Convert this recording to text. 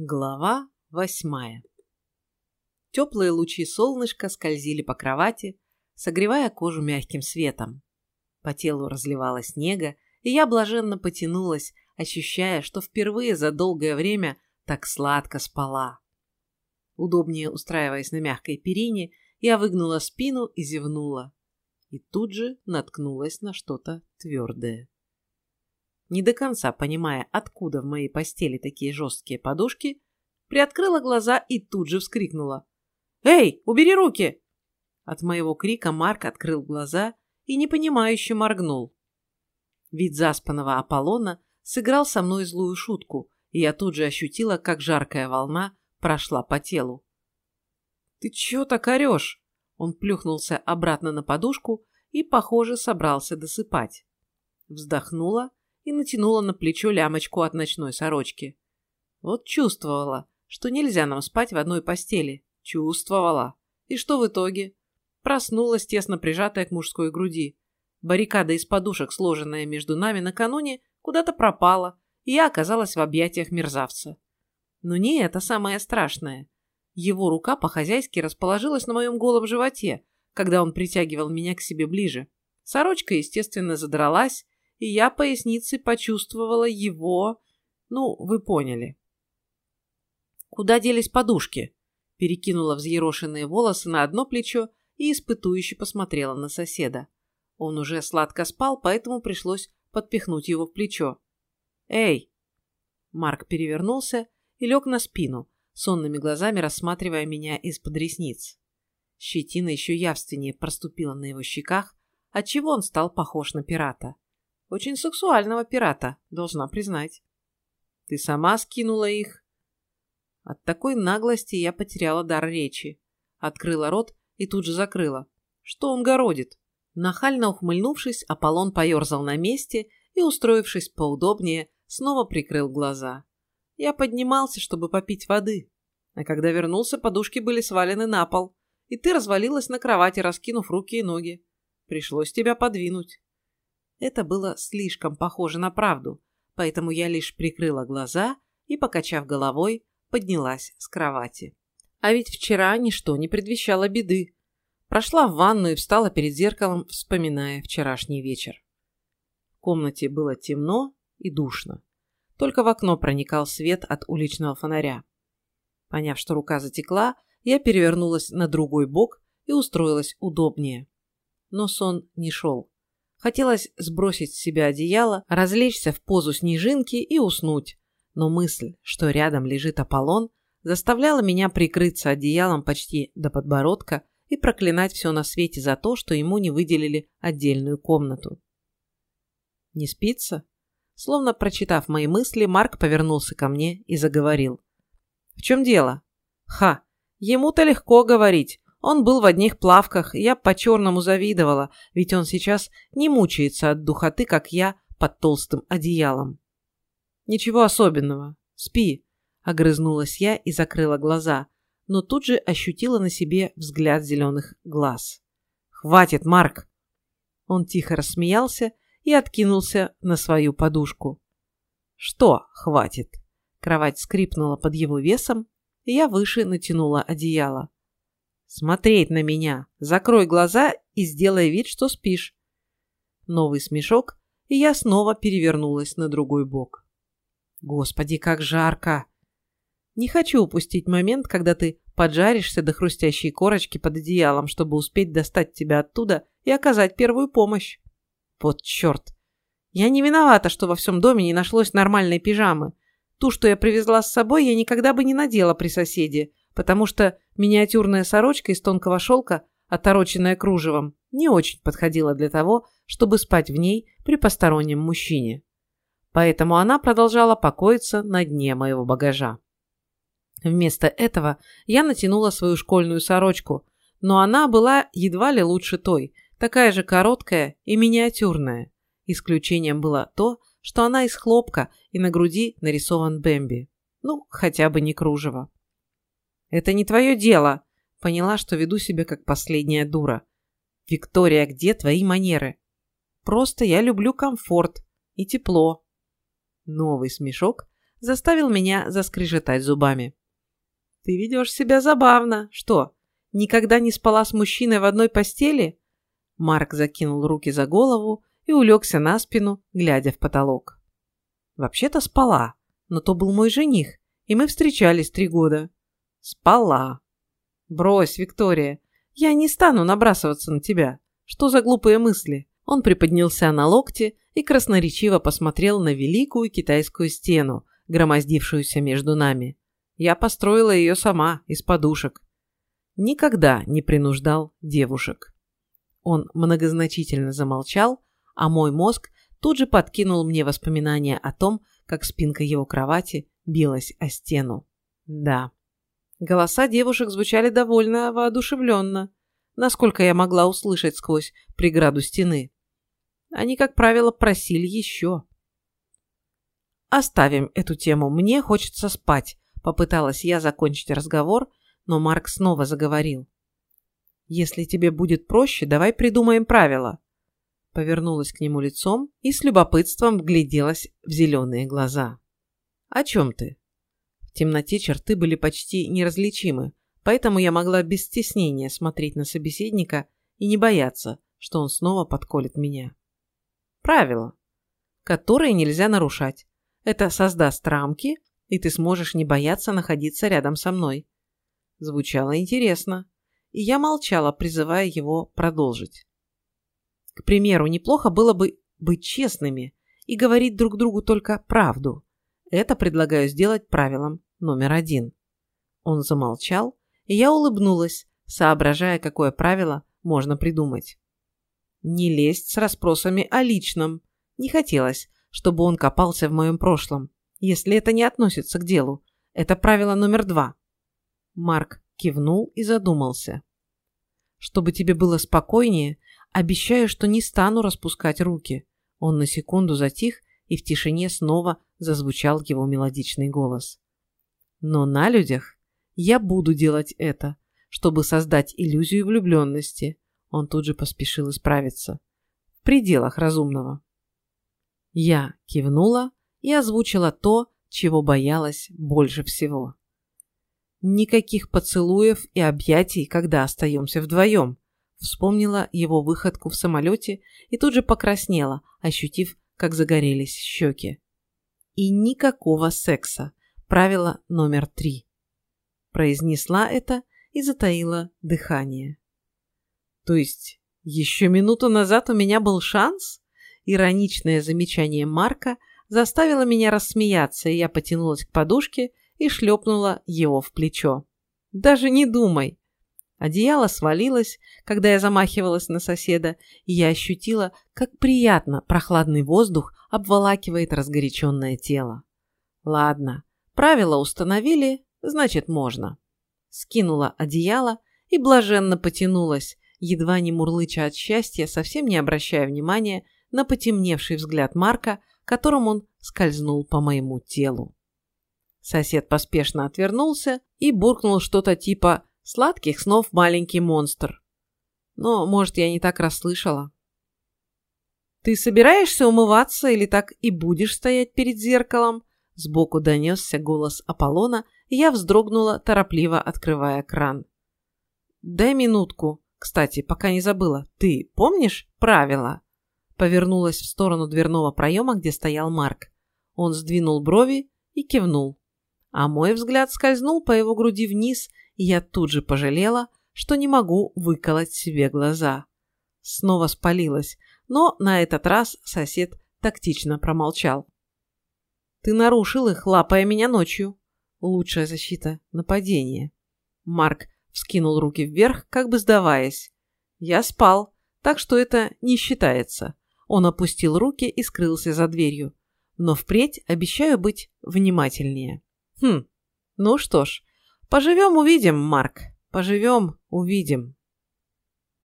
Глава восьмая Теплые лучи солнышка скользили по кровати, согревая кожу мягким светом. По телу разливалось снега, и я блаженно потянулась, ощущая, что впервые за долгое время так сладко спала. Удобнее устраиваясь на мягкой перине, я выгнула спину и зевнула. И тут же наткнулась на что-то твердое. Не до конца понимая, откуда в моей постели такие жесткие подушки, приоткрыла глаза и тут же вскрикнула. «Эй, убери руки!» От моего крика Марк открыл глаза и непонимающе моргнул. Вид заспанного Аполлона сыграл со мной злую шутку, и я тут же ощутила, как жаркая волна прошла по телу. «Ты чё так орёшь?» Он плюхнулся обратно на подушку и, похоже, собрался досыпать. Вздохнула и натянула на плечо лямочку от ночной сорочки. Вот чувствовала, что нельзя нам спать в одной постели. Чувствовала. И что в итоге? Проснулась, тесно прижатая к мужской груди. Баррикада из подушек, сложенная между нами накануне, куда-то пропала, и я оказалась в объятиях мерзавца. Но не это самое страшное. Его рука по-хозяйски расположилась на моем голом животе, когда он притягивал меня к себе ближе. Сорочка, естественно, задралась, и я поясницей почувствовала его... Ну, вы поняли. Куда делись подушки? Перекинула взъерошенные волосы на одно плечо и испытующе посмотрела на соседа. Он уже сладко спал, поэтому пришлось подпихнуть его в плечо. «Эй!» Марк перевернулся и лег на спину, сонными глазами рассматривая меня из-под ресниц. Щетина еще явственнее проступила на его щеках, отчего он стал похож на пирата. Очень сексуального пирата, должна признать. Ты сама скинула их? От такой наглости я потеряла дар речи. Открыла рот и тут же закрыла. Что он городит? Нахально ухмыльнувшись, Аполлон поерзал на месте и, устроившись поудобнее, снова прикрыл глаза. Я поднимался, чтобы попить воды. А когда вернулся, подушки были свалены на пол и ты развалилась на кровати, раскинув руки и ноги. Пришлось тебя подвинуть. Это было слишком похоже на правду, поэтому я лишь прикрыла глаза и, покачав головой, поднялась с кровати. А ведь вчера ничто не предвещало беды. Прошла в ванну и встала перед зеркалом, вспоминая вчерашний вечер. В комнате было темно и душно. Только в окно проникал свет от уличного фонаря. Поняв, что рука затекла, я перевернулась на другой бок и устроилась удобнее. Но сон не шел. Хотелось сбросить с себя одеяло, развлечься в позу снежинки и уснуть. Но мысль, что рядом лежит Аполлон, заставляла меня прикрыться одеялом почти до подбородка и проклинать все на свете за то, что ему не выделили отдельную комнату. «Не спится?» Словно прочитав мои мысли, Марк повернулся ко мне и заговорил. «В чем дело?» «Ха! Ему-то легко говорить. Он был в одних плавках, и я по-черному завидовала, ведь он сейчас не мучается от духоты, как я, под толстым одеялом. «Ничего особенного. Спи», — огрызнулась я и закрыла глаза, но тут же ощутила на себе взгляд зеленых глаз. «Хватит, Марк!» Он тихо рассмеялся и откинулся на свою подушку. «Что хватит?» Кровать скрипнула под его весом, и я выше натянула одеяло. «Смотреть на меня! Закрой глаза и сделай вид, что спишь!» Новый смешок, и я снова перевернулась на другой бок. «Господи, как жарко!» Не хочу упустить момент, когда ты поджаришься до хрустящей корочки под одеялом, чтобы успеть достать тебя оттуда и оказать первую помощь. Вот черт! Я не виновата, что во всем доме не нашлось нормальной пижамы. Ту, что я привезла с собой, я никогда бы не надела при соседе, потому что миниатюрная сорочка из тонкого шелка, отороченная кружевом, не очень подходила для того, чтобы спать в ней при постороннем мужчине. Поэтому она продолжала покоиться на дне моего багажа. Вместо этого я натянула свою школьную сорочку, но она была едва ли лучше той, такая же короткая и миниатюрная. Исключением было то, что она из хлопка и на груди нарисован Бэмби. Ну, хотя бы не кружево. «Это не твое дело!» Поняла, что веду себя как последняя дура. «Виктория, где твои манеры?» «Просто я люблю комфорт и тепло». Новый смешок заставил меня заскрежетать зубами. «Ты ведешь себя забавно. Что, никогда не спала с мужчиной в одной постели?» Марк закинул руки за голову и улегся на спину, глядя в потолок. «Вообще-то спала, но то был мой жених, и мы встречались три года». «Спала». «Брось, Виктория, я не стану набрасываться на тебя. Что за глупые мысли?» Он приподнялся на локте и красноречиво посмотрел на великую китайскую стену, громоздившуюся между нами. Я построила ее сама, из подушек. Никогда не принуждал девушек. Он многозначительно замолчал, а мой мозг тут же подкинул мне воспоминания о том, как спинка его кровати билась о стену. Да. Голоса девушек звучали довольно воодушевленно, насколько я могла услышать сквозь преграду стены. Они, как правило, просили еще. «Оставим эту тему, мне хочется спать», — попыталась я закончить разговор, но Марк снова заговорил. «Если тебе будет проще, давай придумаем правила». Повернулась к нему лицом и с любопытством вгляделась в зеленые глаза. «О чем ты?» Темноте черты были почти неразличимы, поэтому я могла без стеснения смотреть на собеседника и не бояться, что он снова подколет меня. Правила, которые нельзя нарушать. Это создаст рамки, и ты сможешь не бояться находиться рядом со мной. Звучало интересно, и я молчала, призывая его продолжить. К примеру, неплохо было бы быть честными и говорить друг другу только правду. Это предлагаю сделать правилом номер один. Он замолчал, и я улыбнулась, соображая, какое правило можно придумать. Не лезть с расспросами о личном. Не хотелось, чтобы он копался в моем прошлом, если это не относится к делу. Это правило номер два. Марк кивнул и задумался. Чтобы тебе было спокойнее, обещаю, что не стану распускать руки. Он на секунду затих, и в тишине снова зазвучал его мелодичный голос. Но на людях я буду делать это, чтобы создать иллюзию влюбленности. Он тут же поспешил исправиться. В пределах разумного. Я кивнула и озвучила то, чего боялась больше всего. Никаких поцелуев и объятий, когда остаемся вдвоем. Вспомнила его выходку в самолете и тут же покраснела, ощутив, как загорелись щеки. И никакого секса. Правило номер три. Произнесла это и затаила дыхание. То есть еще минуту назад у меня был шанс? Ироничное замечание Марка заставило меня рассмеяться, и я потянулась к подушке и шлепнула его в плечо. «Даже не думай!» Одеяло свалилось, когда я замахивалась на соседа, и я ощутила, как приятно прохладный воздух обволакивает разгоряченное тело. Ладно, правила установили, значит можно. Скинула одеяло и блаженно потянулась, едва не мурлыча от счастья, совсем не обращая внимания на потемневший взгляд Марка, которым он скользнул по моему телу. Сосед поспешно отвернулся и буркнул что-то типа «сладких снов, маленький монстр». Но, может, я не так расслышала. «Ты собираешься умываться или так и будешь стоять перед зеркалом?» Сбоку донесся голос Аполлона, и я вздрогнула, торопливо открывая кран. «Дай минутку», кстати, пока не забыла, ты помнишь правила?» Повернулась в сторону дверного проема, где стоял Марк. Он сдвинул брови и кивнул. А мой взгляд скользнул по его груди вниз, и я тут же пожалела, что не могу выколоть себе глаза. Снова спалилась, но на этот раз сосед тактично промолчал. «Ты нарушил их, лапая меня ночью. Лучшая защита — нападение». Марк вскинул руки вверх, как бы сдаваясь. «Я спал, так что это не считается». Он опустил руки и скрылся за дверью. «Но впредь обещаю быть внимательнее». «Хм, ну что ж, поживем-увидим, Марк, поживем-увидим».